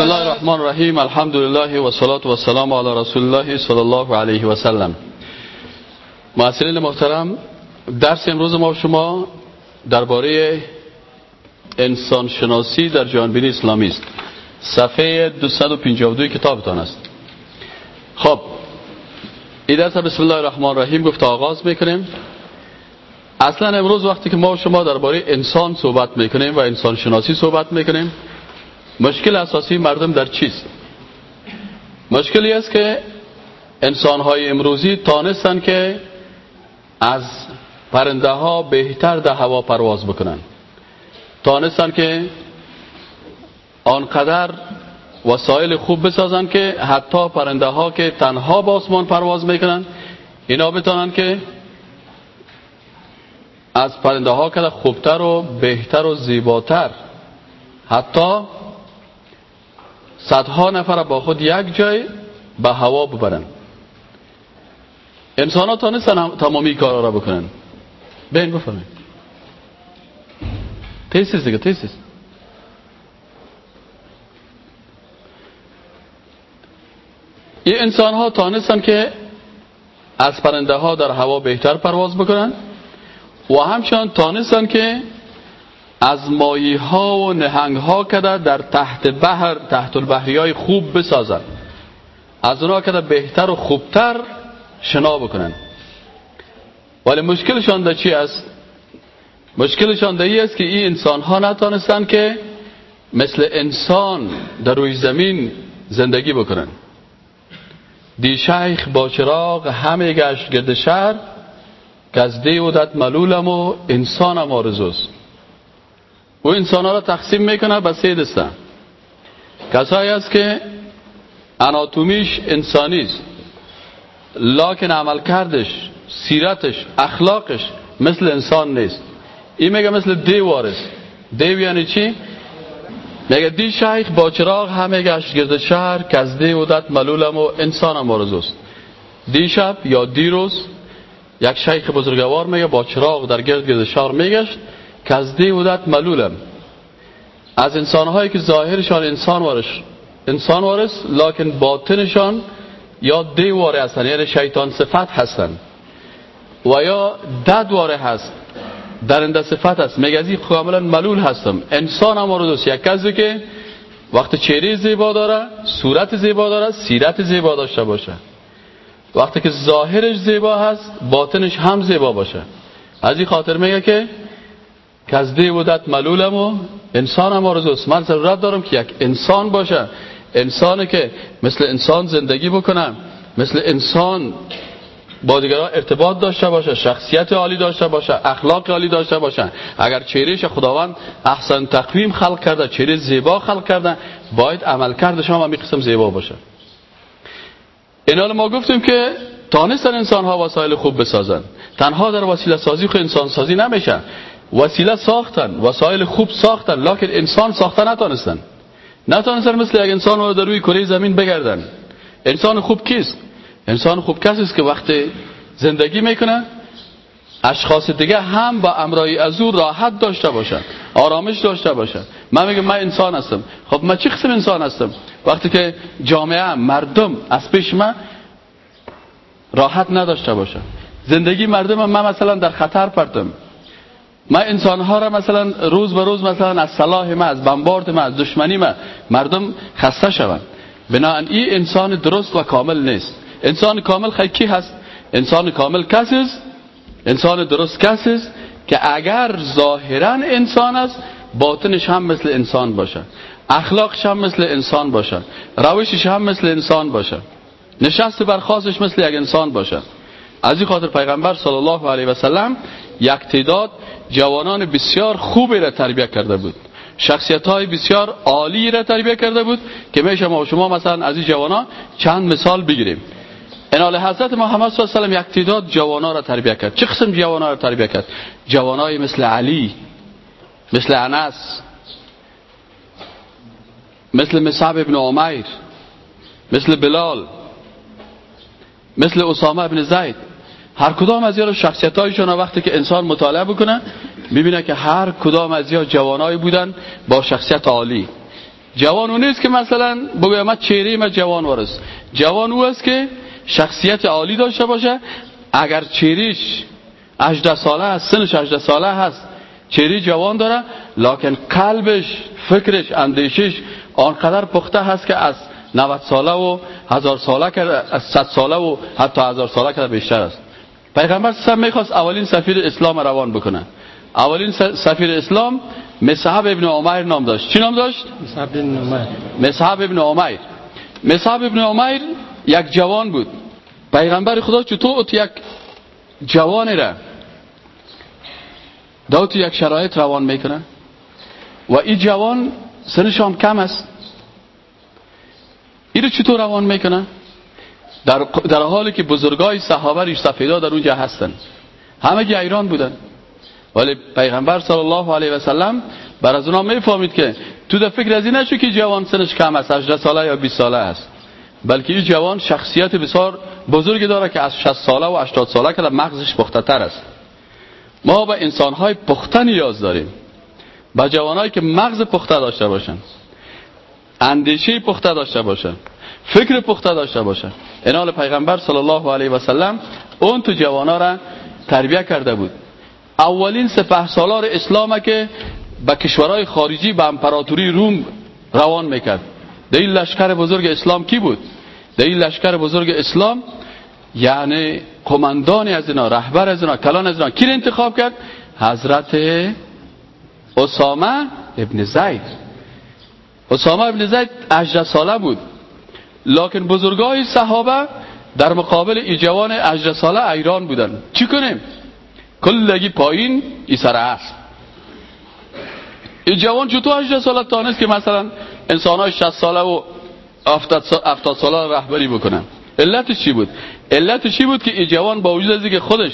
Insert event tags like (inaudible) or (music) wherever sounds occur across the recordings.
بسم الله الرحمن الرحیم الحمد لله و صلات و سلام علی رسول الله صلی الله علیه و سلم معصرین محترم درس امروز ما شما درباره انسان شناسی در جانبینی اسلامی است صفحه 252 کتابتان است خب این درس بسم الله الرحمن الرحیم گفت آغاز می‌کنیم اصلا امروز وقتی که ما شما درباره انسان صحبت می‌کنیم و انسان شناسی صحبت می‌کنیم مشکل اساسی مردم در چیست؟ مشکلی است که انسانهای امروزی تانستن که از پرنده ها بهتر در هوا پرواز بکنن. تانستن که آنقدر وسایل خوب بسازن که حتی پرنده ها که تنها با آسمان پرواز می‌کنن اینا بتانن که از پرنده ها که خوبتر و بهتر و زیباتر حتی صدها نفر با خود یک جای به هوا ببرن. انسان ها تانستن تمامی کارا را بکنن. بین بفرمایید. تیسیز دیگه تیسیز این انسان ها تانستن که از پرنده ها در هوا بهتر پرواز بکنن و همچنان تانستن که از مایی ها و نهنگ ها کده در تحت بحر تحت البحری های خوب بسازن از اونا کده بهتر و خوبتر شنا بکنن. ولی مشکلشان در چی است؟ مشکلشان در است که این انسان ها نتانستن که مثل انسان در روی زمین زندگی بکنن. دی شیخ با چراغ همه گشت گرد شهر که از دیودت ملولم و انسانم آرزوست. و انسان را تقسیم می‌کنه به سه دسته. کسایی است که اناتومیش انسانی است. لاکن عمل کردش سیرتش اخلاقش مثل انسان نیست. این میگه مثل دیو وارست دیو یعنی چی؟ میگه دی شیخ با چراغ همه گشت گرد شهر که از دیودت ملولم و انسانم آرزوست دیشب یا دیروز یک شیخ بزرگوار میگه با چراغ در گرد گرد شهر میگشت. که از دیودت ملولم. از انسانهایی که ظاهرشان انسان وارش انسان وارس لکن باطنشان یا دیواره هستن یعنی شیطان صفت هستن. و یا ددواره هست درنده صفت هست. میگه از این کاملا ملول هستم. انسان هم دوست یک کسی که وقت چهره زیبا داره صورت زیبا داره سیرت زیبا داشته باشه. وقتی که ظاهرش زیبا هست باطنش هم زیبا باشه. از این خاطر میگه که که از بودت ملولم و انسان هم آرزوست من ضرورت دارم که یک انسان باشه. انسانی که مثل انسان زندگی بکنم مثل انسان با دیگران ارتباط داشته باشه شخصیت عالی داشته باشه اخلاق عالی داشته باشه. اگر چهرهش خداوند احسن تقویم خلق کرده چهره زیبا خلق کرده باید عمل کردش هم قسم زیبا باشه. این ما گفتیم که تانستن انسان ها وسایل خوب بسازن. تنها در وسیله سازی خود انسان سازی نمیشه. وسیله ساختن وسایل خوب ساختن لکن انسان ساختن نتانستن نتانستن مثل یک انسان رو در روی کره زمین بگردن. انسان خوب کیست؟ انسان خوب کسی است که وقتی زندگی می‌کنه اشخاص دیگه هم با امرای از او راحت داشته باشن آرامش داشته باشن. من میگم من انسان هستم. خب من چی قسم انسان هستم؟ وقتی که جامعه مردم از پیش من راحت نداشته باشن. زندگی مردم من مثلا در خطر پرتم. من انسان ها را مثلا روز به روز مثلا از صلاح ما از بمبارد ما از دشمنی ما مردم خسته شوند. بنابراین این انسان درست و کامل نیست. انسان کامل خیلی کی هست؟ انسان کامل کسی است؟ انسان درست کسی است که اگر ظاهرا انسان است باطنش هم مثل انسان باشه اخلاقش هم مثل انسان باشه روشش هم مثل انسان باشه نشست برخواستش مثل یک انسان باشه از این خاطر پیغمبر صلی الله علیه و سلم یک تعداد جوانان بسیار خوبی را تربیه کرده بود. شخصیت های بسیار عالی را تربیه کرده بود که میشه ما شما مثلا از این جوانان چند مثال بگیریم. انال حضرت محمد صلی الله علیه و یک تعداد جوانا را تربیه کرد. چه قسم جوانا را تربیه کرد؟ جوانای مثل علی مثل انس مثل مصعب ابن عمیر مثل بلال مثل اسامه ابن زید. هر کدام از یا شخصیت هایشون وقتی که انسان مطالعه بکنه می‌بینه که هر کدام از یا جوانایی بودن با شخصیت عالی. جوان اون نیست که مثلا بگویم ما چهره ما جوان ورست جوان او است که شخصیت عالی داشته باشه. اگر چهریش 18 ساله هست سنش 18 ساله هست چهره جوان داره لکن قلبش فکرش اندیشش آنقدر پخته هست که از 90 ساله و هزار ساله کرده از 100 ساله و حتی هزار ساله کرده بیشتر است. پیغمبر سم می‌خواست اولین سفیر اسلام روان بکنه. اولین سفیر اسلام مصحب ابن عمیر نام داشت. چی نام داشت؟ مصحب ابن عمیر. مصحب ابن عمیر. یک جوان بود. پیغمبر خدا چطور یک جوانی را دو یک شرایط روان می‌کنه؟ و این جوان سنش هم کم است. این چطور روان می‌کنه؟ در, در حالی که بزرگای صحابه ریش سفیدا در اونجا هستن. همه ایران بودن. ولی پیغمبر صلی الله علیه و سلم بر از اونا می‌فهمید که تو در فکر از این نشو که جوان سنش کم است 18 ساله یا 20 ساله است. بلکه این جوان شخصیت بسیار بزرگی داره که از 60 ساله و 80 ساله که مغزش پخته تر است. ما به انسانهای پخته نیاز داریم. با جوانهایی که مغز پخته داشته باشن. اندیشه پخته داشته باشن. فکر پخته داشته باشن انال پیغمبر صلی الله علیه و سلم اون تو جوانا را تربیه کرده بود. اولین سپه سالار اسلام که به کشورهای خارجی به امپراتوری روم روان می‌کرد. در این لشکر بزرگ اسلام کی بود؟ در این لشکر بزرگ اسلام یعنی قماندان از اینا رهبر از اینا کلان از اینا. کی انتخاب کرد؟ حضرت اسامه ابن زید. اسامه ابن زید 18 ساله بود. لکن بزرگای صحابه در مقابل ای جوان 18 ساله ایران بودن. چی کنیم؟ کلگی پایین ای سر است. ای جوان چطور 18 ساله تانست که مثلا انسان های 60 ساله و 70 ساله رهبری بکنن؟ علتش چی بود؟ علتش چی بود که این جوان با وجود از که خودش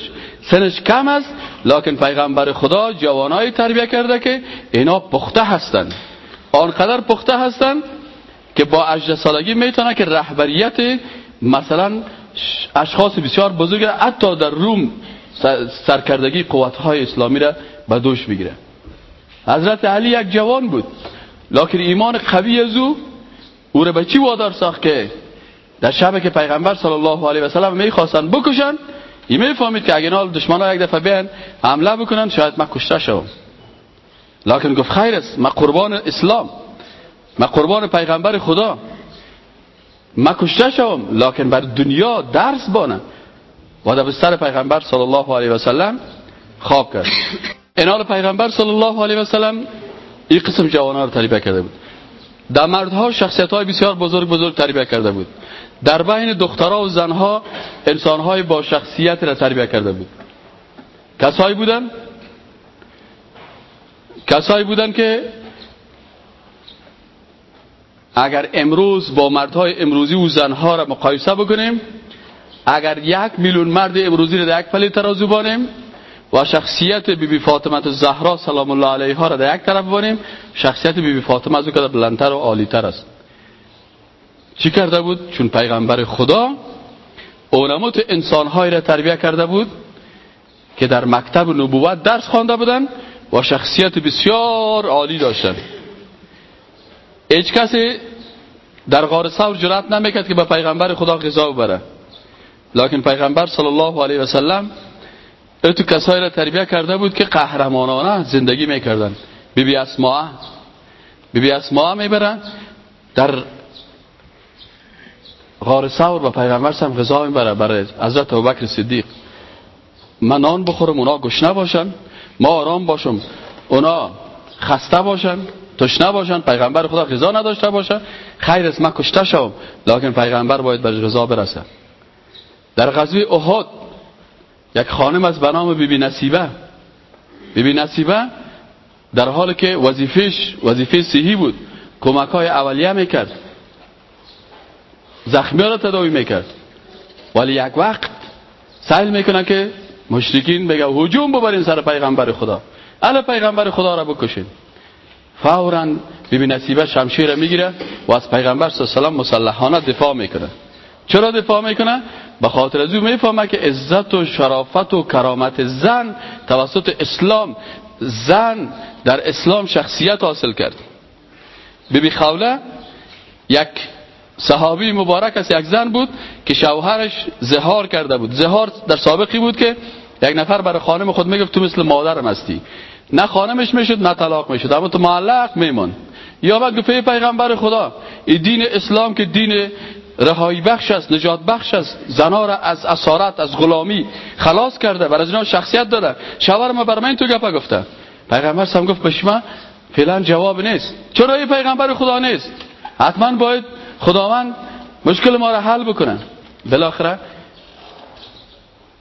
سنش کم است لکن پیغمبر خدا جوانای تربیه کرده که اینا پخته هستند آنقدر پخته هستند که با 18 سالگی می‌تونه که رهبریت مثلا اشخاص بسیار بزرگ حتی در روم سرکردگی قوتهای اسلامی را به دوش بگیره. حضرت علی یک جوان بود. لکن ایمان قوی از او او را به چی وادار ساخت که در شب که پیغمبر صلی الله علیه و سلم می‌خواستن بکشن این می‌فهمید که اگه نال دشمن ها یک دفعه بیان حمله بکنن شاید من کشته شوم. لکن گفت خیر است من قربان اسلام. من قربان پیغمبر خدا. من کشته شوم لکن بر دنیا درس بانم. و در بستر پیغمبر صلی الله علیه و سلم خواب کرد. انال پیغمبر صلی الله علیه و سلم این قسم جوانان رو تربیه کرده بود. در مردها شخصیت های بسیار بزرگ بزرگ تربیه کرده بود. در بین دخترها و زنها انسانهای با شخصیت را تربیه کرده بود. کسایی بودن؟ کسایی بودن که اگر امروز با مردهای امروزی و زنها را مقایسه بکنیم اگر یک میلیون مرد امروزی را در یک پلی ترازو بانیم و شخصیت بیبی بی فاطمه زهرا سلام الله علیها را در یک طرف بانیم شخصیت بیبی بی فاطمه از او بلندتر و عالیتر است چی کرده بود؟ چون پیغمبر خدا علمات انسانهایی را تربیه کرده بود که در مکتب نبوت درس خوانده بودن و شخصیت بسیار عالی داشتن هیچ کسی در غار ثور جرأت نمی‌کرد که به پیغمبر خدا غذا ببره لکن پیغمبر صلی الله علیه و سلم تو کسایی را تربیه کرده بود که قهرمانانه زندگی می‌کردن بی بی اسماء بی بی اسماء می‌برن در غار ثور و پیغمبر سم غذا می‌بره برای حضرت ابوبکر صدیق من نان بخورم اونا گشنه باشن ما آرام باشم اونا خسته باشن تشنه باشن پیغمبر خدا غذا نداشته باشه. خیر است من کشته شوم لکن پیغمبر باید بر غذا برسه. در غزوه احد یک خانم از بنام بیبی بی نصیبه. بیبی بی نصیبه در حالی که وظیفش وظیفه صحی بود کمک های اولیه می‌کرد. زخمی را تداوی می‌کرد. ولی یک وقت سهل می‌کنه که مشرکین بگه هجوم ببرین سر پیغمبر خدا. الا پیغمبر خدا را بکشین. فورا بیبی نصیبه شمشیر می‌گیره و از پیغمبر صلی الله علیه و مسلحانه دفاع می‌کنه. چرا دفاع می‌کنه؟ به خاطر از او می‌فهمه که عزت و شرافت و کرامت زن توسط اسلام زن در اسلام شخصیت حاصل کرد. بیبی خوله یک صحابی مبارک است یک زن بود که شوهرش زهار کرده بود. زهار در سابقی بود که یک نفر برای خانم خود می‌گفت تو مثل مادرم هستی. نه خانمش می‌شد نه طلاق می‌شد. اما تو معلق میمون. یا بعد گفته پیغمبر خدا این دین اسلام که دین رهایی بخش است نجات بخش است زنا را از اسارت از غلامی خلاص کرده بر از اینا شخصیت داده. شوهر ما بر من تو گپا گفته. پیغمبر سم گفت به شما فعلا جواب نیست. چرا این پیغمبر خدا نیست؟ حتما باید خداوند مشکل ما را حل بکنن بالاخره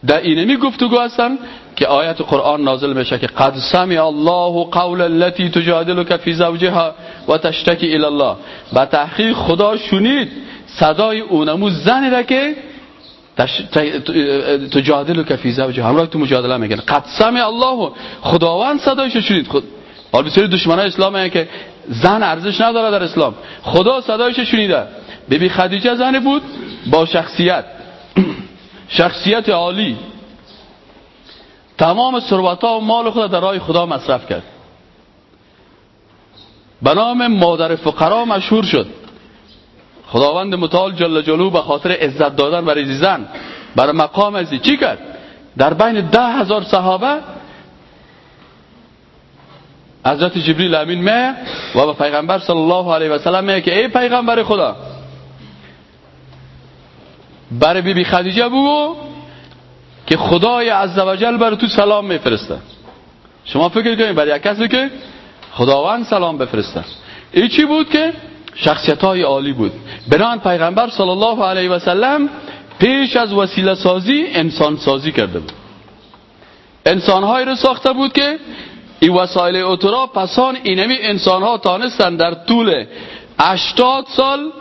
در اینمی گفتگو هستن که آیت قرآن نازل میشه که قد سمع الله قول التي تجادلك في زوجها و تشتکی الى الله. با تحقیق خدا شنید صدای اونمو زنی را که تجادلك في زوجها. همراه تو مجادله میگن قد سمع الله. خداوند صدایش شنید. خود حال بسیاری دشمنان اسلام که زن ارزش نداره در اسلام. خدا صدایش شنیده. بیبی خدیجه زنی بود با شخصیت. شخصیت عالی. تمام ثروت و مال خود در راه خدا مصرف کرد. به نام مادر فقرا مشهور شد. خداوند متعال جل جلو به خاطر عزت دادن برای زن برای مقام ازی چی کرد؟ در بین ده هزار صحابه حضرت جبریل امین می و به پیغمبر صلی الله علیه و سلم می که ای پیغمبر خدا برای بی بی خدیجه بگو که خدای عزوجل بر تو سلام میفرسته. شما فکر کنید برای کسی که خداوند سلام بفرسته. این چی بود که؟ شخصیت های عالی بود. بنان پیغمبر صلی الله علیه و سلم پیش از وسیله سازی انسان سازی کرده بود. انسان های رو ساخته بود که این وسایل اترا پسان اینمی انسان ها تانستن در طول 80 سال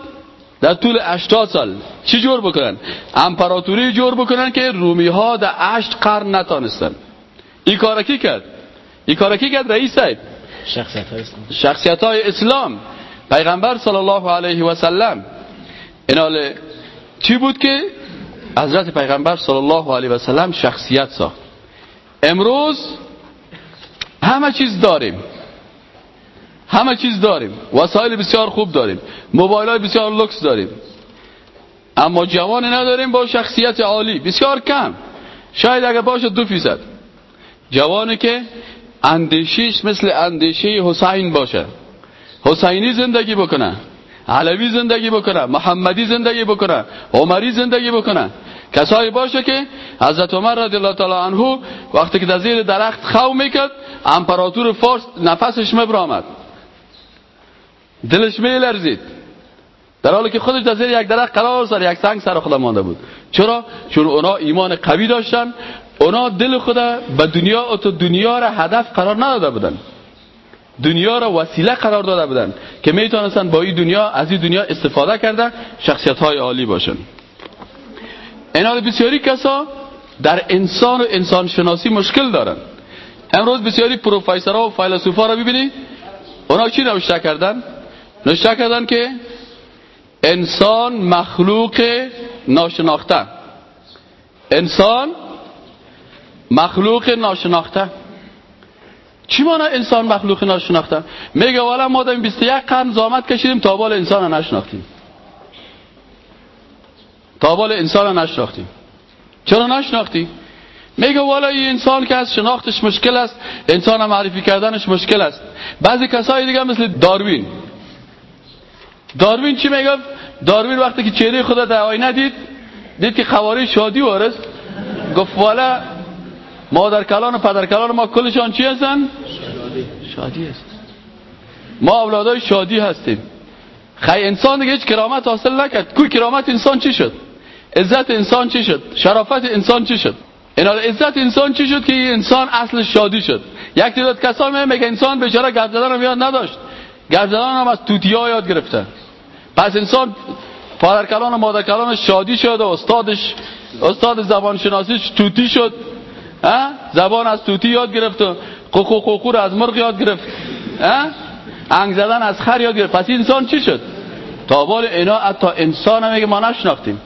در طول 80 سال چی جور بکنن؟ امپراتوری جور بکنن که رومی ها در 8 قرن نتانستن. این کار کی کرد؟ این کار کی کرد رئیس صاحب؟ شخصیت های اسلام شخصیت های اسلام. پیغمبر صلی الله علیه و سلم. ایناله چی بود که حضرت پیغمبر صلی الله علیه و سلم شخصیت ساخت؟ امروز همه چیز داریم. همه چیز داریم. وسایل بسیار خوب داریم. موبایل های بسیار لکس داریم. اما جوان نداریم با شخصیت عالی. بسیار کم. شاید اگر باشه دو فیصد. جوانی که اندیشیش مثل اندیشه حسین باشه. حسینی زندگی بکنه. علوی زندگی بکنه. محمدی زندگی بکنه. عمری زندگی بکنه. کسایی باشه که حضرت عمر رضی الله تعالی عنه وقتی که در زیر درخت خو می‌کرد امپراتور فارس نفسش مبرامد. دلش لرزید. در حالی که خودش در زیر یک درخت قرار سر یک سنگ سر خدا مانده بود. چرا؟ چون اونا ایمان قوی داشتن. اونا دل خدا به دنیا و تو دنیا را هدف قرار نداده بودن. دنیا را وسیله قرار داده بودن که می‌تونستن با این دنیا از این دنیا استفاده کرده شخصیت های عالی باشن. اینا بسیاری کسا در انسان و انسان شناسی مشکل دارن. امروز بسیاری پروفیسورها و فیلسوفا را ببینی اونا چی نوشته کردن؟ نوشته کردن که انسان مخلوق ناشناخته. انسان مخلوق ناشناخته. چی مانا انسان مخلوق ناشناخته؟ میگه والا ما در 21 قرن زامت کشیدیم تا بال انسان رو نشناختیم. تا بال انسان رو نشناختیم. چرا نشناختی میگه والا این انسان که از شناختش مشکل است انسان معرفی کردنش مشکل است. بعضی کسایی دیگه مثل داروین داروین چی میگه داروین وقتی که چهره خدا در آینه دید دید که خواره شادی وارد گفت والا مادر کلان و پدر کلان ما کلشان چی هستن؟ شادی. است ما اولادای شادی هستیم. خی انسان دیگه هیچ کرامت حاصل نکرد. کوی کرامت انسان چی شد؟ عزت انسان چی شد؟ شرافت انسان چی شد؟ اینا عزت انسان چی شد که انسان اصل شادی شد؟ یک تعداد کسان میگه انسان بیچاره گپ زدن رو یاد نداشت. گپ زدن هم از توتیا یاد گرفته پس انسان پدر کلان و مادر کلان شادی شد و استادش استاد زبان شناسیش توتی شد. زبان از توتی یاد گرفت و قوقو قوقو از مرغ یاد گرفت. انگ زدن از خر یاد گرفت. پس انسان چی شد؟ تا بال اینا حتی انسان هم میگه ما نشناختیم.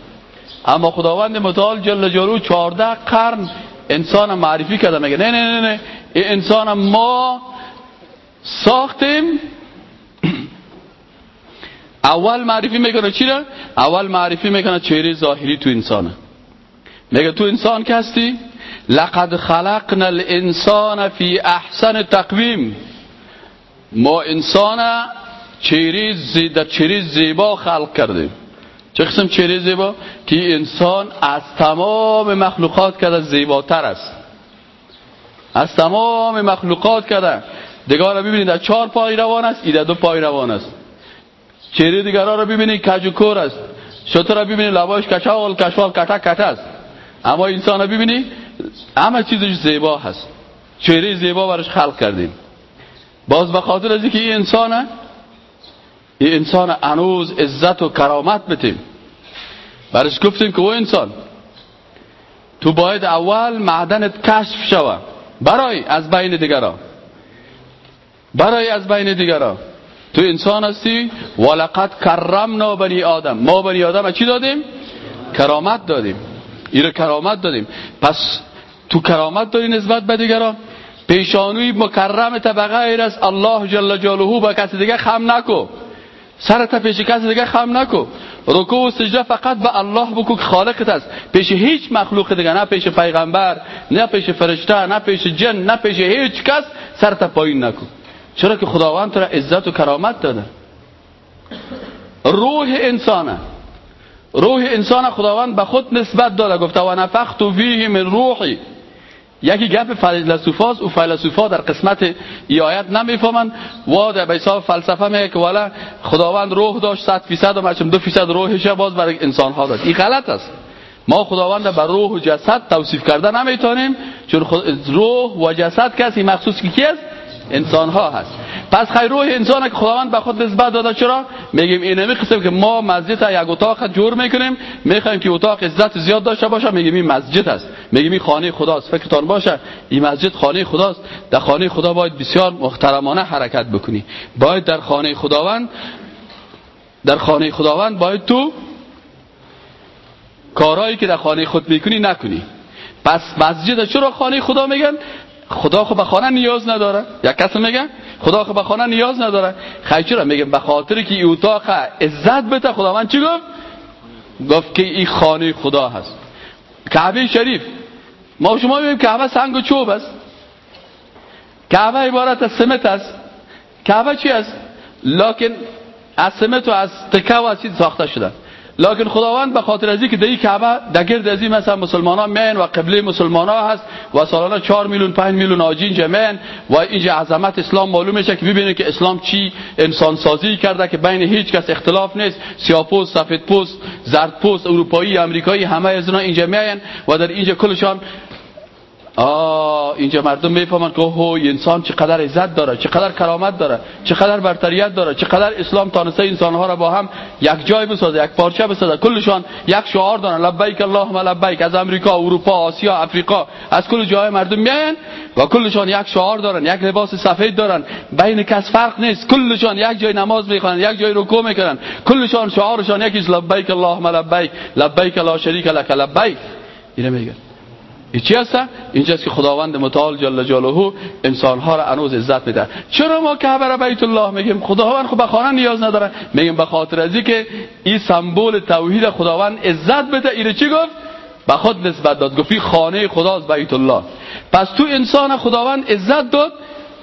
اما خداوند متعال جل جلو 14 قرن انسان معرفی کرده. میگه نه نه نه نه. انسان ما ساختیم اول معرفی می‌کنه چی را؟ اول معرفی می‌کنه چهره ظاهری تو انسانه. میگه تو انسان که هستی؟ لقد خلقنا الانسان فی احسن تقویم. ما انسان چهره در چهره زیبا خلق کردیم. چه قسم چهره زیبا؟ که انسان از تمام مخلوقات کده زیباتر است. از تمام مخلوقات کده دیگه رو ببینید در چهار پای روان است ایده دو پای روان است. چهره دیگر رو ببینید کج و کور است. شطور رو ببینید لباش کچاول کشوال کتا کتا است. اما انسان رو ببینید همه چیزش زیبا هست. چهره زیبا برش خلق کردیم. باز به خاطر از اینکه این انسانه این انسان انوز عزت و کرامت بتیم. برش گفتیم که او انسان تو باید اول معدنت کشف شوه برای از بین دیگران. برای از بین دیگران. تو انسان هستی؟ ولقد کرمنا بنی آدم. ما بنی آدم چی دادیم؟ کرامت دادیم. این کرامت دادیم. پس تو کرامت داری نسبت به دیگران؟ پیشانوی مکرم طبقه غیر است. الله جل جلاله با کسی دیگه خم نکو. سرت پیش کسی دیگه خم نکو. رکوع و سجده فقط به الله بکو که خالقت است. پیش هیچ مخلوق دیگه نه پیش پیغمبر نه پیش فرشته نه پیش جن نه پیش هیچ کس سرت پایین نکو. چرا که خداوند تو را عزت و کرامت داده. روح انسانه. روح انسان خداوند به خود نسبت داده. گفته و نفخت فیه من روحی. یکی گپ فیلسوفاست او فیلسوفا در قسمت ای آیت نمی‌فهمن و در حساب فلسفه میگه که والا خداوند روح داشت 100 درصد و مچم 2 درصد روحش باز برای انسان ها داد این غلط است. ما خداوند بر روح و جسد توصیف کرده نمی‌تونیم چون روح و جسد کسی مخصوص کی است انسان ها هست. پس خیر روح انسان که خداوند به خود نسبت داده چرا؟ میگیم اینمی قسم که ما مسجد یک اتاق جور می‌کنیم. می‌خوایم که اتاق عزت زیاد داشته باشه. میگیم این مسجد است. میگیم این خانه خداست. فکرتان باشه این مسجد خانه خداست. در خانه خدا باید بسیار محترمانه حرکت بکنی. باید در خانه خداوند در خانه خداوند باید تو کارهایی که در خانه خود می‌کنی نکنی. پس مسجد چرا خانه خدا میگن؟ خدا خب به خانه نیاز نداره. یک کس میگه خدا خب به خانه نیاز نداره. خیلی چرا؟ میگه به خاطر که این اتاق عزت بده. خداوند چی گفت؟ گفت که این خانه خدا هست. کعبه شریف. ما شما می‌بینیم کعبه سنگ و چوب است. کعبه عبارت از سمت است. کعبه چی است؟ لکن از سمت و از تکه و از ساخته شده. لکن خداوند به خاطر ازی که این کعبه در گرد ازی مثلا مسلمان ها مین و قبله مسلمان ها هست و سالانه 4 میلیون 5 میلیون آجی اینجا مین و اینجا عظمت اسلام معلوم میشه که ببینید که اسلام چی انسان سازی کرده که بین هیچ کس اختلاف نیست. سیاپوست سفید پوست زرد پوست اروپایی امریکایی همه از اینجا میاین و در اینجا کلشان آه اینجا مردم می‌فهمن که اوه انسان چقدر عزت داره چقدر کرامت داره چقدر برتریت داره چقدر اسلام تانسته انسانها را با هم یک جای بسازه یک پارچه بسازه. کلشان یک شعار دارن لبیک اللهم لبیک. از امریکا اروپا آسیا افریقا از کل جای مردم میاین و کلشان یک شعار دارن یک لباس سفید دارن. بین کس فرق نیست. کلشان یک جای نماز می‌خوانن یک جای رکوع می‌کنن کلشان شعارشان یکیش لبیک اللهم لبیک. لبیک لا شریک لك لبیک. اینه میگه این چی هست؟ اینجاست که خداوند متعال جل جلاله انسانها را انوز عزت میده چرا ما کعبه را بیت الله میگیم؟ خداوند خب به خانه نیاز نداره میگیم به خاطر ازی که این سمبل توحید خداوند عزت بده. اینه چی گفت؟ به خود نسبت داد. گفتی خانه خداست بیت الله. پس تو انسان خداوند عزت داد.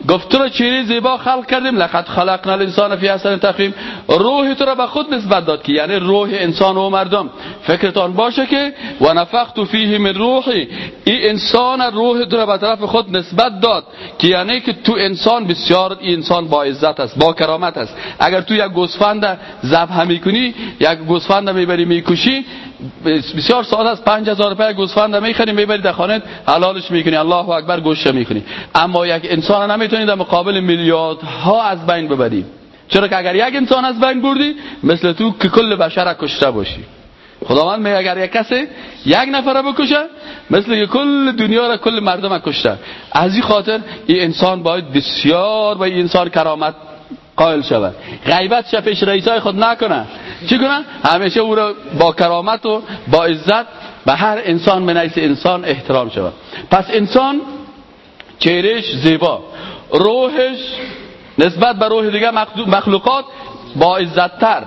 گفت تو را چهره زیبا خلق کردیم لقد خلقنا الانسان فی احسن تقویم. روح تو را به خود نسبت داد که یعنی روح انسان و مردم. فکرتان باشه که و نفخت فیه من روحی. این انسان روح تو را به طرف خود نسبت داد که یعنی که تو انسان بسیار این انسان با عزت است با کرامت است. اگر تو یک گوسفند ذبح می‌کنی یک گوسفند می‌بری می‌کشی بسیار ساده است. 5000 روپیه گوسفند می‌خری می‌بری در خانه حلالش می‌کنی. الله اکبر گوش می‌کنی اما یک انسان نمی‌تونی در مقابل میلیاردها از بین ببری چرا که اگر یک انسان از بین بردی مثل تو که کل بشر کشته باشی. خداوند میگه اگر یک کسی یک نفر بکشه مثل که کل دنیا را کل مردم کشته. از این خاطر این انسان باید بسیار با این انسان کرامت قائل شود. غیبت شفش رئیسای خود نکنه. چی کنه همیشه او را با کرامت و با عزت به هر انسان به انسان احترام شود. پس انسان چهرش زیبا. روحش نسبت به روح دیگه مخلوقات با عزت تر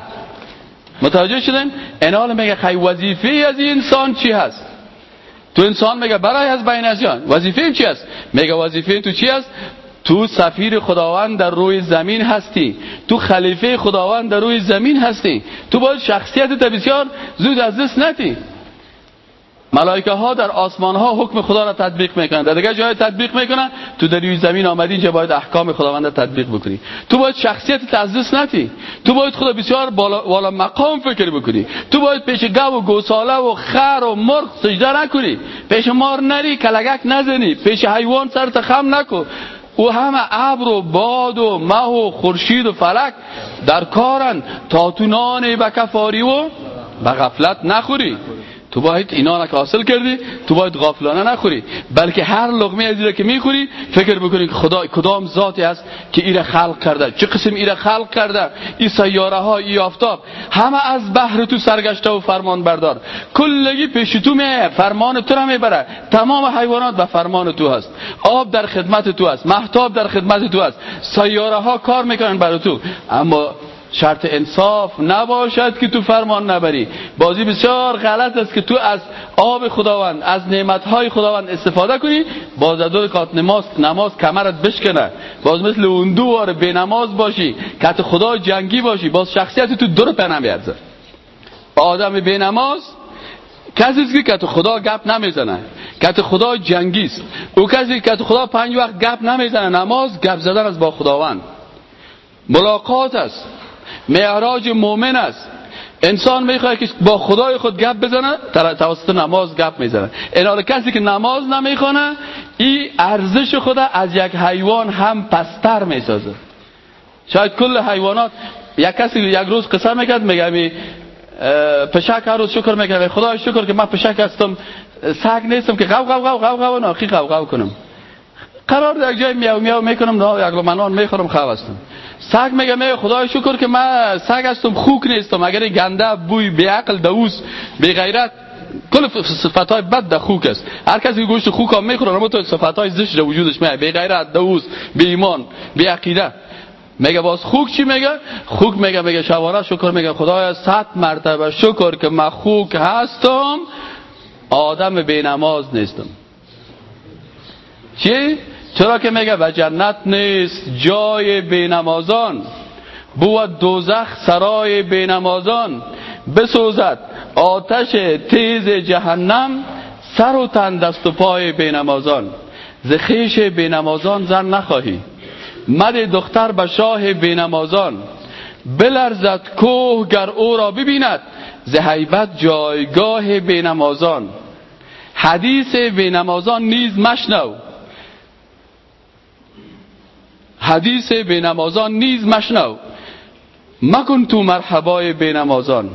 متوجه شدن انال میگه خی وظیفه از این انسان چی هست؟ تو انسان میگه برای از بین ازیان وظیفه چی هست؟ میگه وظیفه تو چی هست؟ تو سفیر خداوند در روی زمین هستی. تو خلیفه خداوند در روی زمین هستی. تو باید شخصیت بسیار زود از دست نتی. ملائکه ها در آسمان ها حکم خدا را تطبیق می‌کنن در دیگه جای تطبیق می‌کنن تو در روی زمین آمدی اینجا باید احکام خداوند را تطبیق بکنی. تو باید شخصیت تزدس نتی. تو باید خدا بسیار بالا, مقام فکر بکنی. تو باید پیش گو و گوساله و خر و مرغ سجده نکنی. پیش مار نری کلگک نزنی. پیش حیوان سر خم نکن. او همه ابر و باد و مه و خورشید و فلک در کارن. تا تو نان به کفاری و به غفلت نخوری. تو باید اینا که حاصل کردی تو باید غافلانه نخوری. بلکه هر لغمه از که می‌خوری فکر بکنی که خدا کدام ذاتی است که ایره خلق کرده. چه قسم ایره خلق کرده؟ این سیاره ها ای آفتاب. همه از بحر تو سرگشته و فرمان بردار. کلگی پیش تو می فرمان تو را می‌بره. تمام حیوانات به فرمان تو هست. آب در خدمت تو هست. محتاب در خدمت تو هست. سیاره ها کار می‌کنن برای تو. اما شرط انصاف نباشد که تو فرمان نبری. بازی بسیار غلط است که تو از آب خداوند از های خداوند استفاده کنی. باز دو کات نماز نماز کمرت بشکنه. باز مثل اون دو به نماز باشی که خدا جنگی باشی. باز شخصیت تو دور پنم نمیارزه آدم به نماز کسی که تو خدا گپ نمی‌زنه. که خدا جنگیست او کسی که تو خدا پنج وقت گپ نمی‌زنه. نماز گپ زدن از با خداوند. ملاقات است. معراج مؤمن است. انسان می‌خواد که با خدای خود گپ بزنه توسط نماز گپ می‌زنه. این کسی که نماز نمی‌خونه این ارزش خود از یک حیوان هم پستر می‌سازه. شاید کل حیوانات یک کسی یک روز قصه می‌کرد میگه می پشک هر روز شکر می‌کنه خدا شکر که من پشک هستم سگ نیستم که غو غو غو غو غو ناخی غو غو کنم. قرار در جای میاو میاو می‌کنم نه یک منان می‌خورم خواه هستم. سگ میگه میگه خدای شکر که من سگ هستم خوک نیستم. اگر گنده بوی بی عقل دووس بی غیرت کل صفات های بد در خوک است. هر کسی گوشت خوک هم می‌خوره اما تو صفات های زشت در وجودش میگه بی غیرت دووس بی ایمان بی عقیده. میگه باز خوک چی میگه؟ خوک میگه میگه شواره شکر میگه خدای صد مرتبه شکر که من خوک هستم آدم بی نماز نیستم. چی؟ چرا که میگه و جنت نیست جای بینمازان. بود دوزخ سرای بینمازان. بسوزد آتش تیز جهنم سر و تن دست و پای بینمازان. ز خیش بینمازان زن نخواهی. مد دختر به شاه بینمازان. بلرزد کوه گر او را ببیند ز حیبت جایگاه بینمازان. حدیث بینمازان نیز مشنو. حدیث نمازان نیز مشنو. مکن تو مرحبای نمازان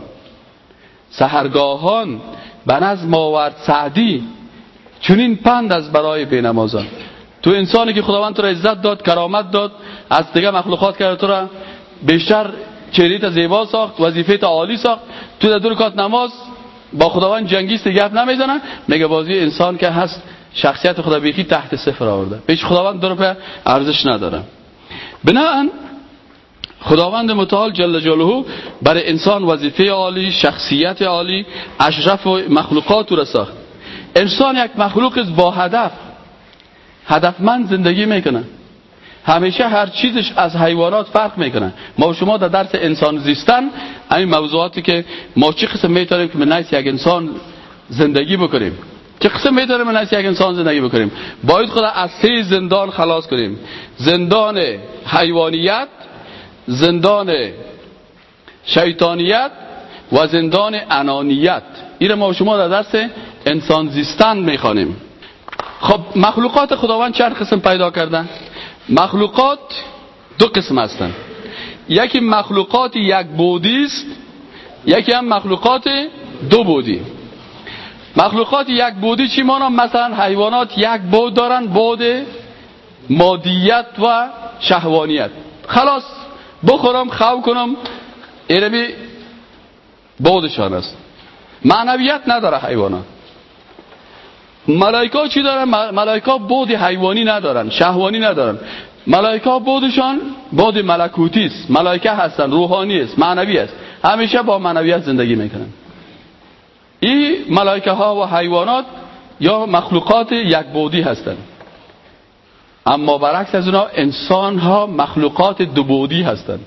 سهرگاهان به نظم آورد سعدی چنین پند از برای نمازان تو انسانی که خداوند تو را عزت داد کرامت داد از دیگه مخلوقات کرده تو را بیشتر چریت زیبا ساخت وظیفه عالی ساخت. تو در دور کات نماز با خداوند جنگیست گپ نمی‌زنن. میگه بازی انسان که هست شخصیت خدا بیخی تحت صفر آورده؟ پیش خداوند به ارزش نداره. بناهن خداوند متعال جل جلاله برای انسان وظیفه عالی شخصیت عالی اشرف و مخلوقات رو ساخت. انسان یک مخلوق با هدف. هدفمند زندگی می‌کنه. همیشه هر چیزش از حیوانات فرق می‌کنه. ما شما در درس انسان زیستن این موضوعاتی که ما چه قسم می‌تونیم که من یک انسان زندگی بکنیم. چه قسم می‌تونیم من یک انسان زندگی بکنیم؟ باید خدا از سه زندان خلاص کنیم. زندان حیوانیت زندان شیطانیت و زندان انانیت. این ما شما در درس انسان زیستن می‌خوانیم. خب مخلوقات خداوند چند قسم پیدا کردن؟ مخلوقات دو قسم هستن. یکی مخلوقات یک بودی است یکی هم مخلوقات دو بودی. مخلوقات یک بودی چی مانا؟ مثلا حیوانات یک بود دارن بود مادیت و شهوانیت. خلاص بخورم خو کنم اینمی بودشان است. معنویت نداره حیوانات. ملائکه چی دارن؟ ملائکه بود حیوانی ندارن شهوانی ندارن. ملائکه بودشان بود ملکوتی است. ملائکه هستن روحانی است معنوی است. همیشه با معنویت زندگی می‌کنن. این ملائکه ها و حیوانات یا مخلوقات یک بودی هستند. اما برعکس از اونا انسان ها مخلوقات دو بودی هستند.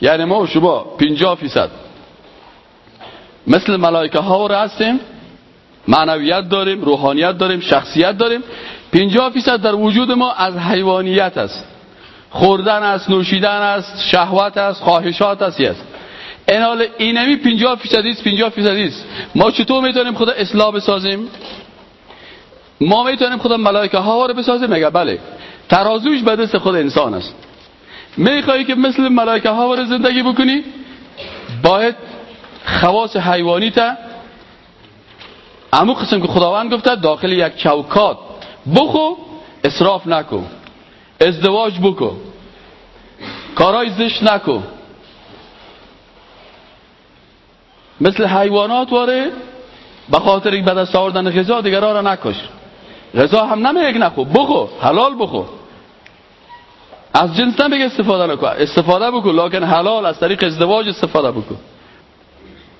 یعنی ما شما 50 فیصد. مثل ملائکه ها رو هستیم معنویت داریم روحانیت داریم شخصیت داریم. 50 فیصد در وجود ما از حیوانیت است. خوردن است نوشیدن است شهوت است خواهشات است حال اینمی 50 فیصدی است 50 فیصدی است. ما چطور می‌تونیم خدا اصلاح بسازیم؟ ما می‌تونیم خدا ملائکه ها رو بسازیم؟ مگه بله. ترازوش به دست خود انسان است. میخوایی که مثل ملائکه ها رو زندگی بکنی؟ باید خواص حیوانی تا امو قسم که خداوند گفته داخل یک چوکات بخو اصراف نکو ازدواج بکو کارای زشت نکو. مثل حیوانات واره به خاطر یک بدست آوردن غذا دیگرها را نکش. غذا هم نمیگه نخو بخو حلال بخو از جنس نمیگه استفاده نکو استفاده بکو لکن حلال از طریق ازدواج استفاده بکو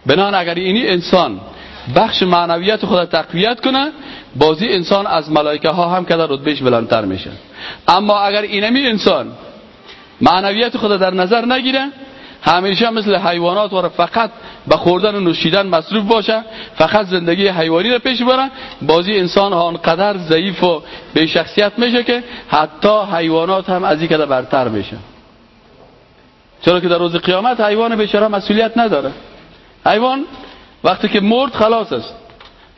بنان اگر اینی انسان بخش معنویت خود تقویت کنه بازی انسان از ملائکه ها هم که در رتبهش بلندتر میشه. اما اگر اینمی انسان معنویت خود در نظر نگیره همیشه مثل حیوانات و فقط به خوردن و نوشیدن مصروف باشه فقط زندگی حیوانی رو پیش برن بازی انسان ها آنقدر ضعیف و به شخصیت میشه که حتی حیوانات هم از این برتر میشه. چرا که در روز قیامت حیوان بیچاره مسئولیت نداره. حیوان وقتی که مرد خلاص است.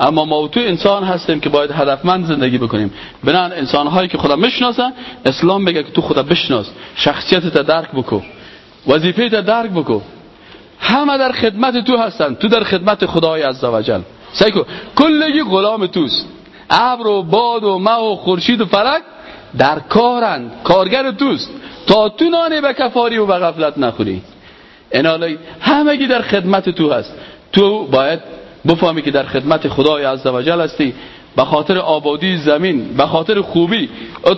اما ما تو انسان هستیم که باید هدفمند زندگی بکنیم. بنان انسان هایی که خدا می‌شناسن اسلام بگه که تو خدا بشناس. شخصیت تا درک بکو وظیفه تا درک بکو. همه در خدمت تو هستن. تو در خدمت خدای عزوجل. سعی کن. کلگی غلام توست. ابر و باد و مه و خورشید و فلک در کارند. کارگر توست. تا تو نانه به کفاری و به غفلت نخوری. همه همگی در خدمت تو هست. تو باید بفهمی که در خدمت خدای عزوجل هستی. به خاطر آبادی زمین به خاطر خوبی.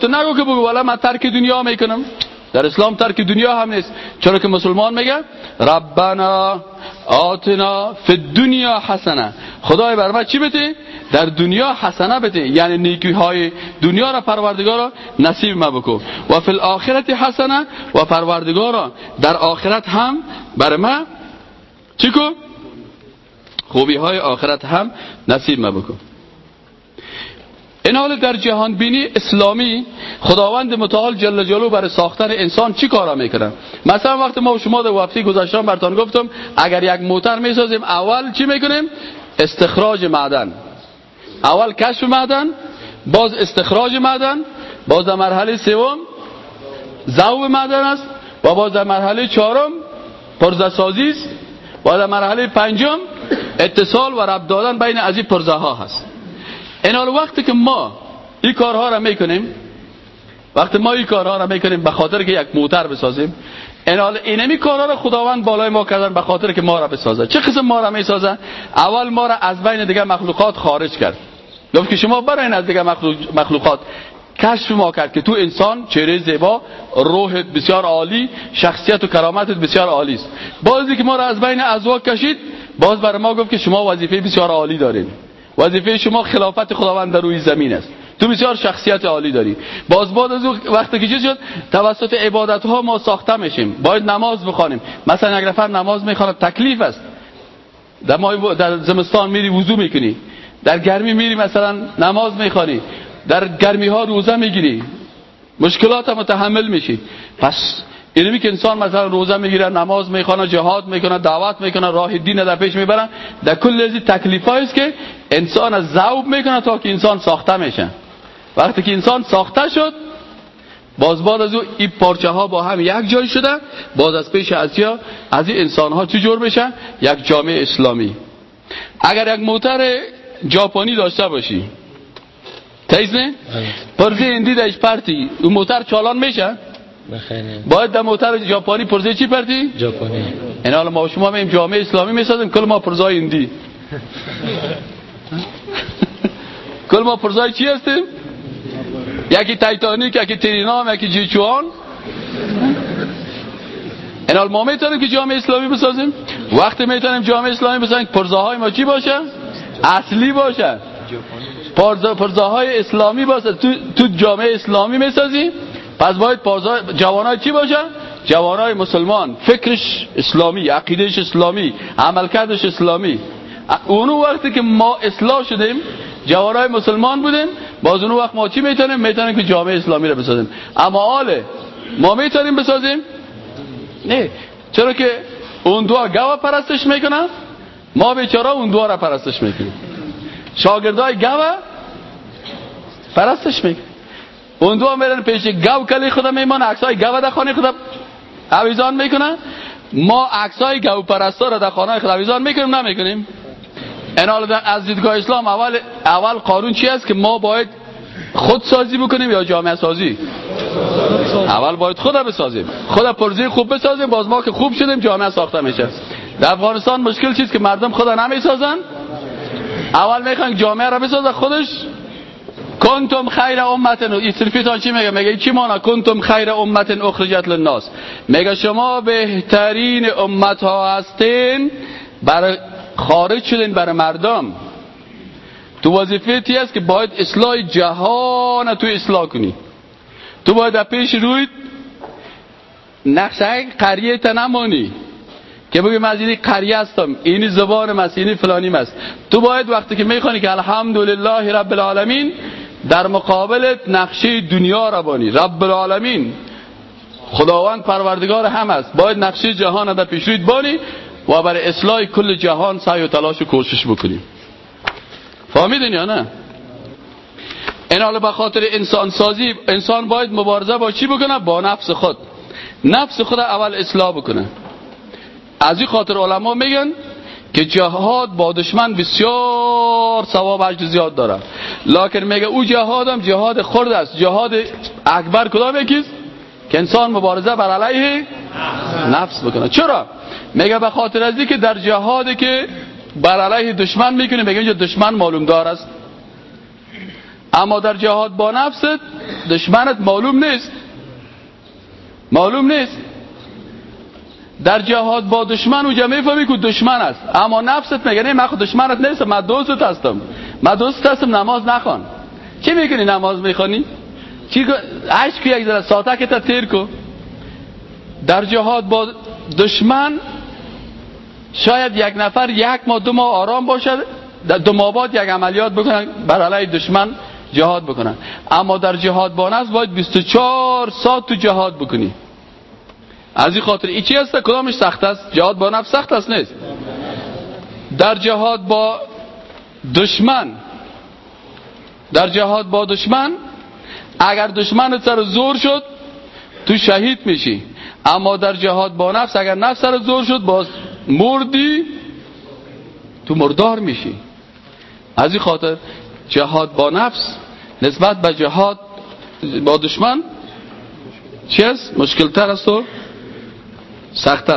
تو نگو که بگو والا من ترک دنیا می‌کنم. در اسلام ترک دنیا هم نیست. چرا که مسلمان میگه ربنا آتنا فی دنیا حسنه. خدای بر ما چی بده؟ در دنیا حسنه بده. یعنی نیکی های دنیا را پروردگار نصیب ما بکو و فی الاخرت حسنه و پروردگار در آخرت هم بر ما چی کن؟ خوبی های آخرت هم نصیب ما بکن. این حال در جهان بینی اسلامی خداوند متعال جل جلو برای ساختن انسان چی کارا می‌کنن مثلا وقتی ما شما در وقتی گذاشتم برتان گفتم اگر یک موتر می‌سازیم اول چی می‌کنیم؟ استخراج معدن. اول کشف معدن باز استخراج معدن باز در مرحله سوم ذوب معدن است و باز در مرحله چهارم پرزه سازی است و در مرحله پنجم اتصال و رب دادن بین از این پرزه ها هست. این وقتی که ما این کارها را می‌کنیم وقتی ما این کارها را می‌کنیم به خاطر که یک موتر بسازیم این حال اینمی کارها را خداوند بالای ما کردن به خاطر که ما را بسازه. چه قسم ما را می‌سازه؟ اول ما را از بین دیگه مخلوقات خارج کرد. گفت که شما برای از دیگه مخلوقات کشف ما کرد که تو انسان چهره زیبا روحت بسیار عالی شخصیت و کرامتت بسیار عالی است. بازی که ما را از بین ازواج کشید باز برای ما گفت که شما وظیفه بسیار عالی دارین وظیفه شما خلافت خداوند در روی زمین است. تو بسیار شخصیت عالی داری. باز بعد از وقتی که چیز شد توسط عبادت ها ما ساخته میشیم. باید نماز بخوانیم. مثلا یک نفر نماز می‌خوانه تکلیف است. در, در زمستان میری وضو می‌کنی. در گرمی میری مثلا نماز می‌خوانی. در گرمی ها روزه می‌گیری. مشکلات متحمل میشی. پس اینمی که انسان مثلا روزه می‌گیره نماز می‌خونه جهاد می‌کنه دعوت می‌کنه راه دین در پیش می‌برن در کل از تکلیف است که انسان از ذوب می‌کنه تا که انسان ساخته میشه. وقتی که انسان ساخته شد باز بعد از او این پارچه ها با هم یک جای شده باز از پیش ازیا از این انسان ها چی جور میشن یک جامعه اسلامی. اگر یک موتر ژاپنی داشته باشی تیزنه پرزه اندی دایش پرتی. اون موتر چالان میشه؟ باید در موتر ژاپنی پرزه چی پرتی؟ ژاپنی این حالا ما شما میم جامعه اسلامی می‌سازیم کل ما پرزای اندی (laughs) کل ما پرزای چی هستیم؟ یکی تایتانیک یکی ترینام یکی جیچوان. اینال ما می‌تونیم که جامعه اسلامی بسازیم؟ وقتی می‌تونیم جامعه اسلامی بسازیم پرزاهای ما چی باشه اصلی باشه پرزاهای اسلامی باشه. تو, تو جامعه اسلامی می‌سازی پس باید پرزا جوانای چی باشه جوانای مسلمان. فکرش اسلامی عقیدش اسلامی عملکردش اسلامی. اونو وقتی که ما اصلاح شدیم جوانای مسلمان بودیم باز اونو وقت ما چی می‌تونیم؟ می‌تونیم که جامعه اسلامی رو بسازیم. اما آله ما می‌تونیم بسازیم؟ نه. چرا که اون دو گوا پرستش می‌کنن ما بیچاره اون دو را پرستش می‌کنیم. شاگردای گوا پرستش می‌کنیم اون دو میرن پیش گو کلی خدا میمان عکسای گوا در خانه خدا عویزان می‌کنن. ما عکسای گو پرستا را در خانه خدا عویزان می‌کنیم نمی‌کنیم؟ این حال از دیدگاه اسلام اول اول قانون چی است که ما باید خود سازی بکنیم یا جامعه سازی؟ اول باید خود بسازیم. خود پرزی خوب بسازیم باز ما که خوب شدیم جامعه ساخته میشه. در افغانستان مشکل چیست که مردم خدا نمی‌سازن؟ اول می‌خوان جامعه را بسازن خودش. کنتم خیر امت این تا چی میگه؟ میگه چی مانا؟ کنتم خیر امت اخرجت للناس. میگه شما بهترین امت ها هستین برای خارج شدین برای مردم. تو وظیفه تی است که باید اصلاح جهان تو اصلاح کنی. تو باید در پیش روی نقشه قریه نمانی. که بگی من از این قریه هستم اینی زبان است اینی فلانی است. تو باید وقتی که می‌خوانی که الحمدلله رب العالمین در مقابل نقشه دنیا را بانی. رب العالمین خداوند پروردگار هم است. باید نقشه جهان در پیش روی بانی. و برای اصلاح کل جهان سعی و تلاش و کوشش بکنیم. فهمیدین یا نه؟ این حالا به خاطر انسان سازی انسان باید مبارزه با چی بکنه؟ با نفس خود. نفس خود اول اصلاح بکنه. از این خاطر علما میگن که جهاد با دشمن بسیار ثواب اجر زیاد داره. لکن میگه او جهاد هم جهاد خرد است. جهاد اکبر کدام یکیست؟ که انسان مبارزه بر علیه نفس بکنه. چرا؟ میگه به خاطر از که در جهادی که بر علیه دشمن می‌کنه میگه اینجا دشمن معلوم دار است. اما در جهاد با نفست دشمنت معلوم نیست. معلوم نیست. در جهاد با دشمن و می‌فهمی که دشمن است. اما نفست میگه نه من خود دشمنت نیستم من دوستت هستم. من دوست هستم نماز نخوان. چی می‌کنی نماز می‌خوانی؟ چی عشق یک ذره ساعته که تیر کو. در جهاد با دشمن شاید یک نفر یک ماه دو ماه آرام باشد. دو ماه بعد یک عملیات بکنن بر علیه دشمن جهاد بکنن. اما در جهاد با نفس باید 24 ساعت تو جهاد بکنی. از این خاطر ای چی هست کدامش سخت است؟ جهاد با نفس سخت است نیست؟ در جهاد با دشمن در جهاد با دشمن اگر دشمن سر زور شد تو شهید میشی. اما در جهاد با نفس اگر نفس سر زور شد باز مردی تو مردار میشی از این خاطر جهاد با نفس نسبت به جهاد با دشمن چی است؟ مشکل تر است و سختتر